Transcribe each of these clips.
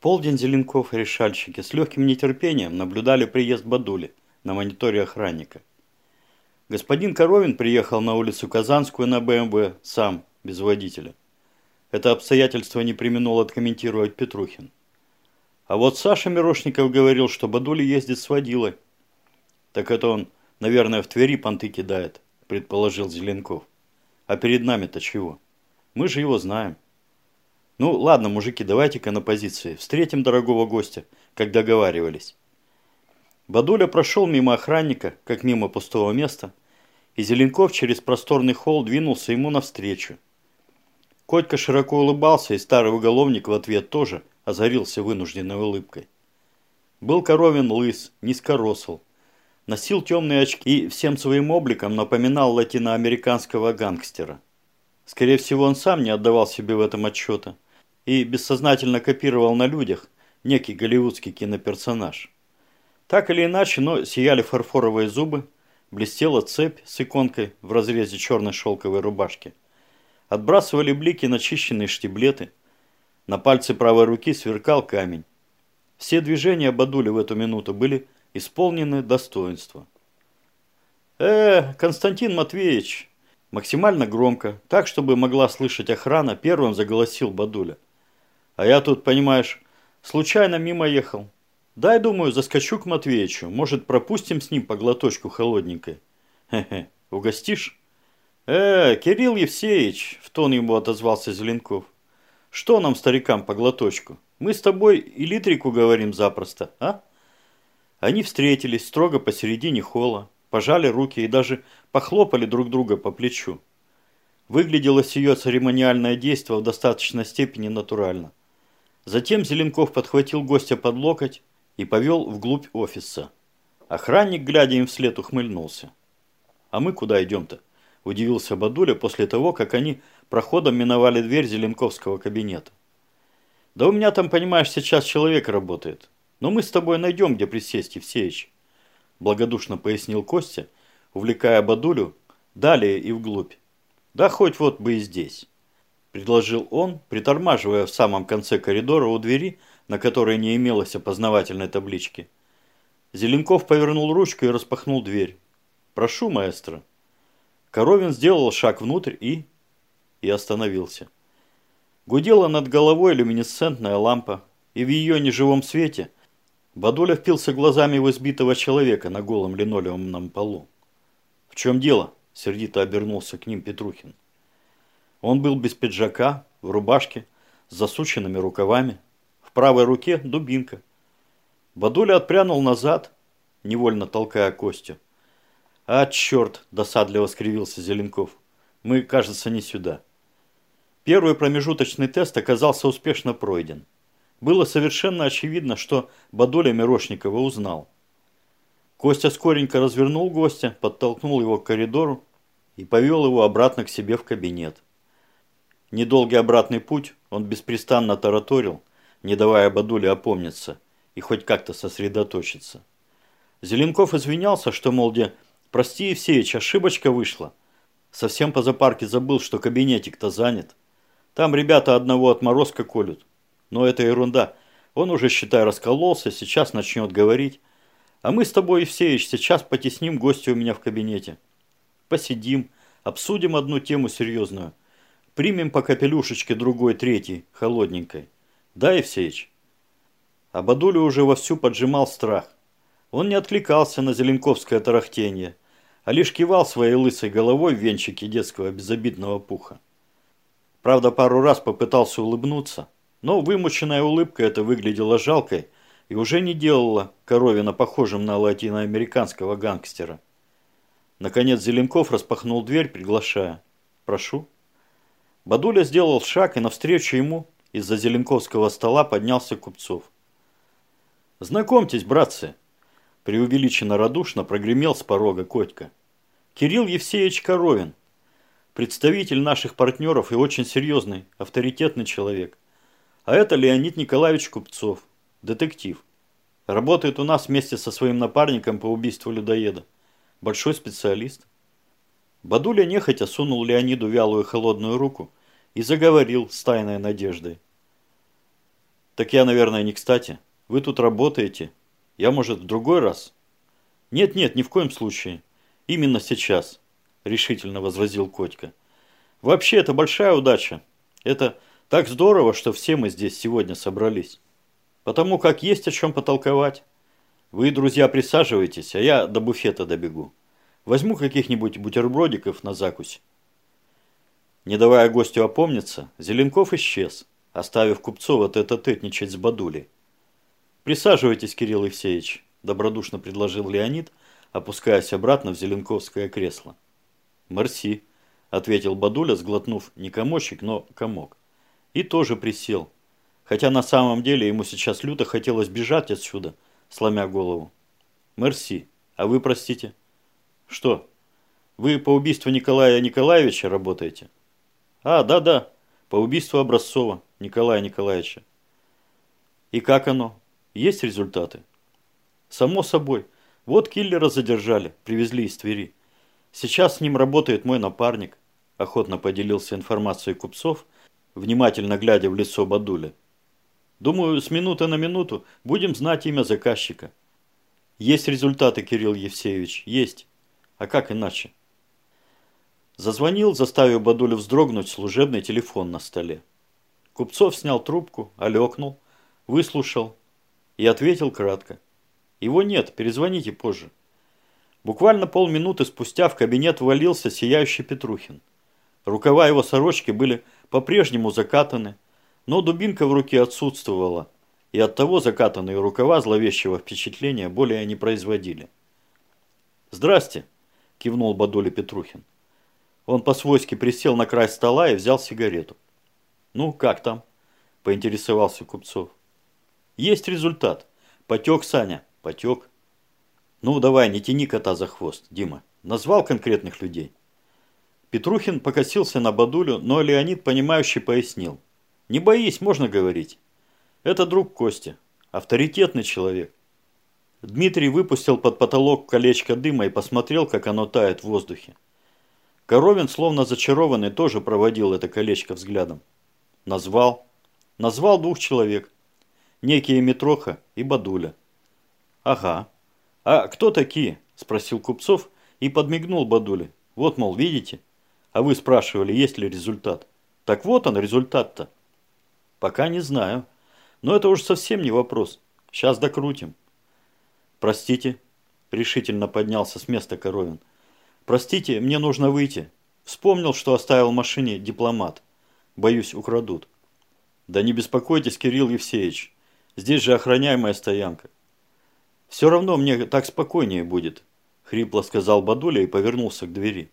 полдень Зеленков и решальщики с легким нетерпением наблюдали приезд Бадули на мониторе охранника. Господин Коровин приехал на улицу Казанскую на БМВ сам, без водителя. Это обстоятельство не применул откомментировать Петрухин. А вот Саша Мирошников говорил, что Бадули ездит с водилой. Так это он, наверное, в Твери понты кидает, предположил Зеленков. А перед нами-то чего? Мы же его знаем. Ну, ладно, мужики, давайте-ка на позиции. Встретим дорогого гостя, как договаривались. Бадуля прошел мимо охранника, как мимо пустого места, и Зеленков через просторный холл двинулся ему навстречу. Котька широко улыбался, и старый уголовник в ответ тоже озарился вынужденной улыбкой. Был Коровин лыс, низкоросл, носил темные очки и всем своим обликом напоминал латиноамериканского гангстера. Скорее всего, он сам не отдавал себе в этом отчета – и бессознательно копировал на людях некий голливудский киноперсонаж. Так или иначе, но сияли фарфоровые зубы, блестела цепь с иконкой в разрезе черной шелковой рубашки. Отбрасывали блики начищенные штиблеты. На пальце правой руки сверкал камень. Все движения Бадули в эту минуту были исполнены достоинства. «Э, Константин Матвеевич!» Максимально громко, так, чтобы могла слышать охрана, первым заголосил Бадуля. А я тут, понимаешь, случайно мимо ехал. Дай, думаю, заскочу к Матвеичу. Может, пропустим с ним по глоточку холодненькой. Хе-хе, угостишь? Э, Кирилл Евсеевич, в тон ему отозвался Зеленков. Что нам, старикам, по глоточку? Мы с тобой и литрику говорим запросто, а? Они встретились строго посередине холла, пожали руки и даже похлопали друг друга по плечу. Выглядело сие церемониальное действие в достаточной степени натурально. Затем Зеленков подхватил гостя под локоть и повел вглубь офиса. Охранник, глядя им вслед, ухмыльнулся. «А мы куда идем-то?» – удивился Бадуля после того, как они проходом миновали дверь Зеленковского кабинета. «Да у меня там, понимаешь, сейчас человек работает. Но мы с тобой найдем, где присесть, Евсеич», – благодушно пояснил Костя, увлекая Бадулю далее и вглубь. «Да хоть вот бы и здесь». – предложил он, притормаживая в самом конце коридора у двери, на которой не имелось опознавательной таблички. Зеленков повернул ручку и распахнул дверь. «Прошу, маэстро». Коровин сделал шаг внутрь и... и остановился. Гудела над головой люминесцентная лампа, и в ее неживом свете Бадуля впился глазами в избитого человека на голом линолеумном полу. «В чем дело?» – сердито обернулся к ним Петрухин. Он был без пиджака, в рубашке, с засученными рукавами. В правой руке дубинка. Бадуля отпрянул назад, невольно толкая Костю. «А, черт!» – досадливо скривился Зеленков. «Мы, кажется, не сюда». Первый промежуточный тест оказался успешно пройден. Было совершенно очевидно, что Бадуля Мирошникова узнал. Костя скоренько развернул гостя, подтолкнул его к коридору и повел его обратно к себе в кабинет. Недолгий обратный путь он беспрестанно тараторил, не давая Бадуле опомниться и хоть как-то сосредоточиться. Зеленков извинялся, что, мол, где, прости, Евсеич, ошибочка вышла. Совсем по запарке забыл, что кабинетик-то занят. Там ребята одного отморозка колют. Но это ерунда. Он уже, считай, раскололся, сейчас начнет говорить. А мы с тобой, Евсеич, сейчас потесним гостя у меня в кабинете. Посидим, обсудим одну тему серьезную. Примем по капелюшечке другой, третий, холодненькой. Да, Евсеич? А Бадуля уже вовсю поджимал страх. Он не откликался на зеленковское тарахтение, а лишь кивал своей лысой головой в венчике детского безобидного пуха. Правда, пару раз попытался улыбнуться, но вымученная улыбка это выглядела жалкой и уже не делала Коровина похожим на латиноамериканского гангстера. Наконец Зеленков распахнул дверь, приглашая. «Прошу». Бадуля сделал шаг, и навстречу ему из-за Зеленковского стола поднялся Купцов. «Знакомьтесь, братцы!» Преувеличенно радушно прогремел с порога Котька. «Кирилл Евсеевич Коровин, представитель наших партнеров и очень серьезный, авторитетный человек. А это Леонид Николаевич Купцов, детектив. Работает у нас вместе со своим напарником по убийству людоеда. Большой специалист. Бадуля нехотя сунул Леониду вялую холодную руку и заговорил с тайной надеждой. Так я, наверное, не кстати. Вы тут работаете. Я, может, в другой раз? Нет-нет, ни в коем случае. Именно сейчас, решительно возразил Котька. Вообще, это большая удача. Это так здорово, что все мы здесь сегодня собрались. Потому как есть о чем потолковать. Вы, друзья, присаживайтесь, а я до буфета добегу. Возьму каких-нибудь бутербродиков на закусь. Не давая гостю опомниться, Зеленков исчез, оставив Купцова тет-а-тетничать с Бадулей. «Присаживайтесь, Кирилл Евсеевич», – добродушно предложил Леонид, опускаясь обратно в зеленковское кресло. «Мерси», – ответил Бадуля, сглотнув не комочек, но комок. И тоже присел, хотя на самом деле ему сейчас люто хотелось бежать отсюда, сломя голову. «Мерси, а вы, простите?» «Что, вы по убийству Николая Николаевича работаете?» «А, да-да, по убийству Образцова Николая Николаевича». «И как оно? Есть результаты?» «Само собой. Вот киллера задержали, привезли из Твери. Сейчас с ним работает мой напарник», охотно поделился информацией Купцов, внимательно глядя в лицо Бадуля. «Думаю, с минуты на минуту будем знать имя заказчика». «Есть результаты, Кирилл Евсеевич, есть. А как иначе?» Зазвонил, заставив Бадулю вздрогнуть служебный телефон на столе. Купцов снял трубку, олекнул, выслушал и ответил кратко. Его нет, перезвоните позже. Буквально полминуты спустя в кабинет ввалился сияющий Петрухин. Рукава его сорочки были по-прежнему закатаны, но дубинка в руке отсутствовала, и оттого закатанные рукава зловещего впечатления более не производили. «Здрасте!» – кивнул Бадуля Петрухин. Он по-свойски присел на край стола и взял сигарету. «Ну, как там?» – поинтересовался Купцов. «Есть результат. Потек, Саня, потек». «Ну, давай, не тяни кота за хвост, Дима. Назвал конкретных людей?» Петрухин покосился на Бадулю, но Леонид, понимающий, пояснил. «Не боись, можно говорить. Это друг Костя. Авторитетный человек». Дмитрий выпустил под потолок колечко дыма и посмотрел, как оно тает в воздухе. Коровин, словно зачарованный, тоже проводил это колечко взглядом. Назвал. Назвал двух человек. Некие Митроха и Бадуля. Ага. А кто такие? Спросил Купцов и подмигнул Бадуле. Вот, мол, видите? А вы спрашивали, есть ли результат. Так вот он, результат-то. Пока не знаю. Но это уж совсем не вопрос. Сейчас докрутим. Простите. Решительно поднялся с места Коровин. «Простите, мне нужно выйти. Вспомнил, что оставил в машине дипломат. Боюсь, украдут». «Да не беспокойтесь, Кирилл Евсеевич. Здесь же охраняемая стоянка». «Все равно мне так спокойнее будет», – хрипло сказал Бадуля и повернулся к двери.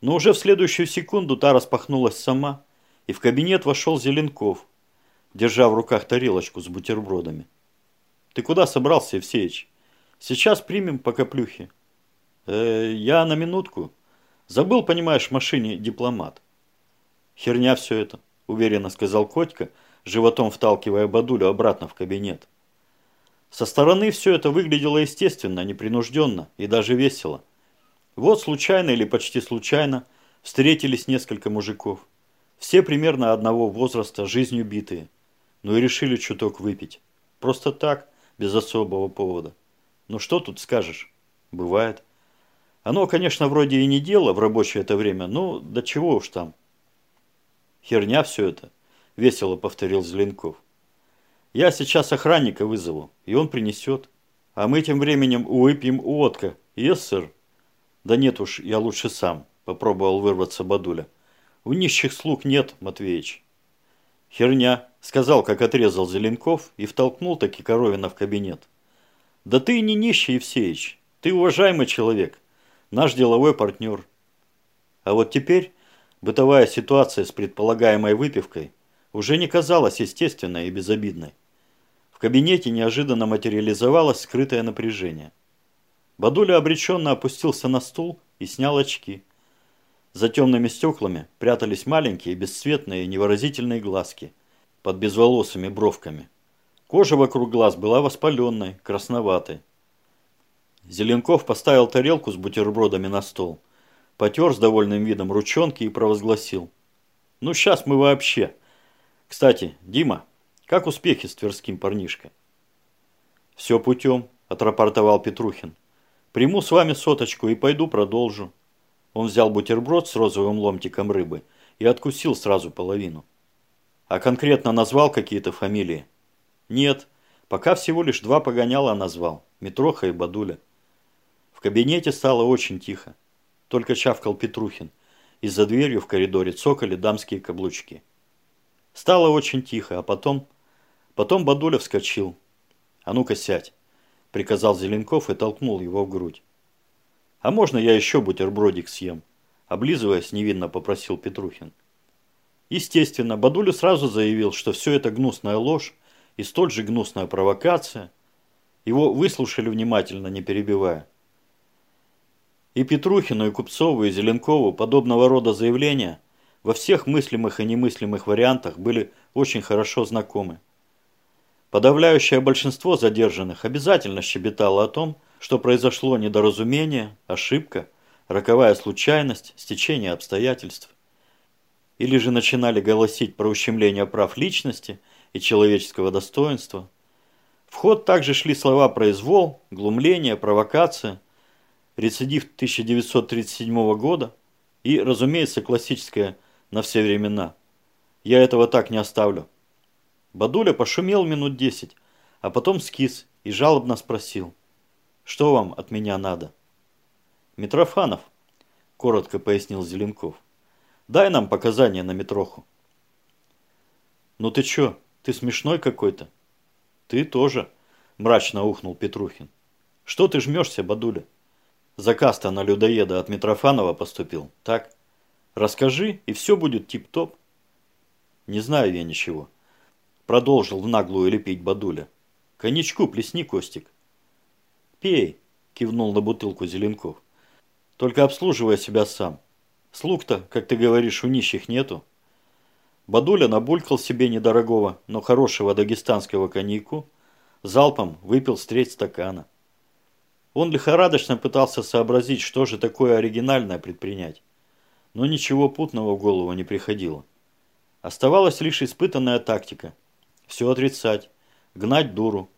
Но уже в следующую секунду та распахнулась сама, и в кабинет вошел Зеленков, держа в руках тарелочку с бутербродами. «Ты куда собрался, Евсеич? Сейчас примем по каплюхе». Э, я на минутку. Забыл, понимаешь, в машине дипломат. Херня все это, уверенно сказал Котька, животом вталкивая Бадулю обратно в кабинет. Со стороны все это выглядело естественно, непринужденно и даже весело. Вот случайно или почти случайно встретились несколько мужиков. Все примерно одного возраста, жизнью битые. Ну и решили чуток выпить. Просто так, без особого повода. Ну что тут скажешь? Бывает. Оно, конечно, вроде и не дело в рабочее это время, но до чего уж там. Херня все это, весело повторил Зеленков. Я сейчас охранника вызову, и он принесет. А мы тем временем выпьем водка. Yes, сэр? Да нет уж, я лучше сам, попробовал вырваться Бадуля. У нищих слуг нет, Матвеич. Херня, сказал, как отрезал Зеленков и втолкнул таки Коровина в кабинет. Да ты не нищий, Евсеич, ты уважаемый человек наш деловой партнер. А вот теперь бытовая ситуация с предполагаемой выпивкой уже не казалась естественной и безобидной. В кабинете неожиданно материализовалось скрытое напряжение. Бадуля обреченно опустился на стул и снял очки. За темными стеклами прятались маленькие, бесцветные невыразительные глазки под безволосыми бровками. Кожа вокруг глаз была воспаленной, красноватой. Зеленков поставил тарелку с бутербродами на стол, потер с довольным видом ручонки и провозгласил. «Ну, сейчас мы вообще. Кстати, Дима, Как успехи с тверским парнишкой? Все путем, отрапортовал Петрухин. Приму с вами соточку и пойду продолжу. Он взял бутерброд с розовым ломтиком рыбы и откусил сразу половину. А конкретно назвал какие-то фамилии? Нет, пока всего лишь два погоняла назвал, Митроха и Бадуля. В кабинете стало очень тихо. Только чавкал Петрухин. И за дверью в коридоре цокали дамские каблучки. Стало очень тихо, а потом... Потом Бадуля вскочил. «А ну-ка сядь!» – приказал Зеленков и толкнул его в грудь. «А можно я еще бутербродик съем?» – облизываясь, невинно попросил Петрухин. Естественно, Бадуля сразу заявил, что все это гнусная ложь и столь же гнусная провокация. Его выслушали внимательно, не перебивая. И Петрухину, и Купцову, и Зеленкову подобного рода заявления во всех мыслимых и немыслимых вариантах были очень хорошо знакомы. Подавляющее большинство задержанных обязательно щебетало о том, что произошло недоразумение, ошибка, роковая случайность, стечение обстоятельств. Или же начинали голосить про ущемление прав личности и человеческого достоинства. В ход также шли слова «произвол», «глумление», «провокация», рецидив 1937 года и, разумеется, классическая «на все времена». Я этого так не оставлю. Бадуля пошумел минут десять, а потом скис и жалобно спросил, что вам от меня надо? Митрофанов, коротко пояснил Зеленков. Дай нам показания на Митроху. Ну ты чё, ты смешной какой-то? Ты тоже, мрачно ухнул Петрухин. Что ты жмешься, Бадуля? Заказ-то на людоеда от Митрофанова поступил, так? Расскажи, и все будет тип-топ. Не знаю я ничего. Продолжил в наглую лепить Бадуля. Коньячку плесни, Костик. Пей, кивнул на бутылку Зеленков. Только обслуживая себя сам. Слуг-то, как ты говоришь, у нищих нету. Бадуля набулькал себе недорогого, но хорошего дагестанского коньяку, залпом выпил треть стакана. Он лихорадочно пытался сообразить, что же такое оригинальное предпринять. Но ничего путного в голову не приходило. Оставалась лишь испытанная тактика. Все отрицать, гнать дуру,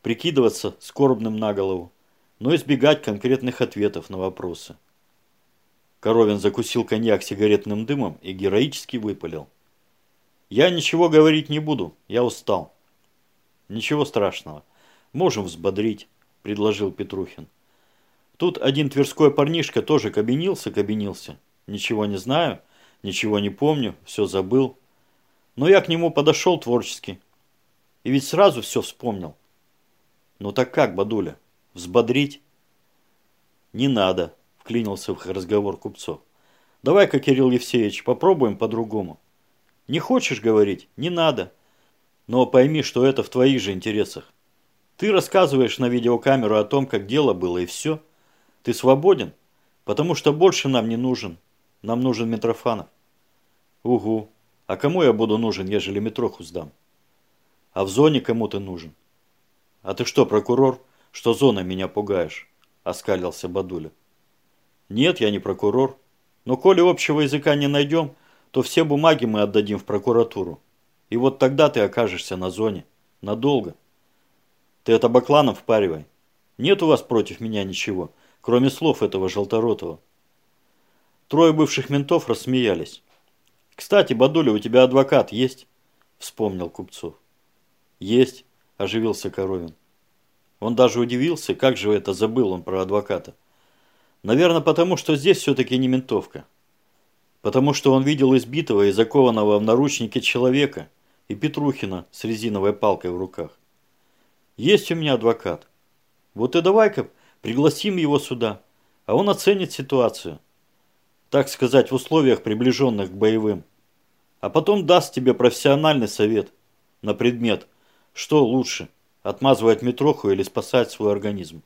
прикидываться скорбным на голову, но избегать конкретных ответов на вопросы. Коровин закусил коньяк сигаретным дымом и героически выпалил. «Я ничего говорить не буду, я устал». «Ничего страшного, можем взбодрить». – предложил Петрухин. Тут один тверской парнишка тоже кабинился-кабинился. Ничего не знаю, ничего не помню, все забыл. Но я к нему подошел творчески. И ведь сразу все вспомнил. Ну так как, Бадуля, взбодрить? Не надо, вклинился в разговор купцов. Давай-ка, Кирилл Евсеевич, попробуем по-другому. Не хочешь говорить? Не надо. Но пойми, что это в твоих же интересах. Ты рассказываешь на видеокамеру о том, как дело было, и все. Ты свободен, потому что больше нам не нужен. Нам нужен Митрофанов. Угу. А кому я буду нужен, ежели Митроху сдам? А в зоне кому ты нужен? А ты что, прокурор, что зона меня пугаешь? Оскалился Бадуля. Нет, я не прокурор. Но коли общего языка не найдем, то все бумаги мы отдадим в прокуратуру. И вот тогда ты окажешься на зоне. Надолго. Ты это Бакланов впаривай. Нет у вас против меня ничего, кроме слов этого желторотого. Трое бывших ментов рассмеялись. «Кстати, Бадуля, у тебя адвокат есть?» Вспомнил Купцов. «Есть», – оживился Коровин. Он даже удивился, как же это забыл он про адвоката. Наверное, потому что здесь все-таки не ментовка. Потому что он видел избитого и закованного в наручники человека и Петрухина с резиновой палкой в руках. Есть у меня адвокат. Вот и давай-ка пригласим его сюда, а он оценит ситуацию. Так сказать, в условиях, приближенных к боевым. А потом даст тебе профессиональный совет на предмет, что лучше, отмазывать метроху или спасать свой организм.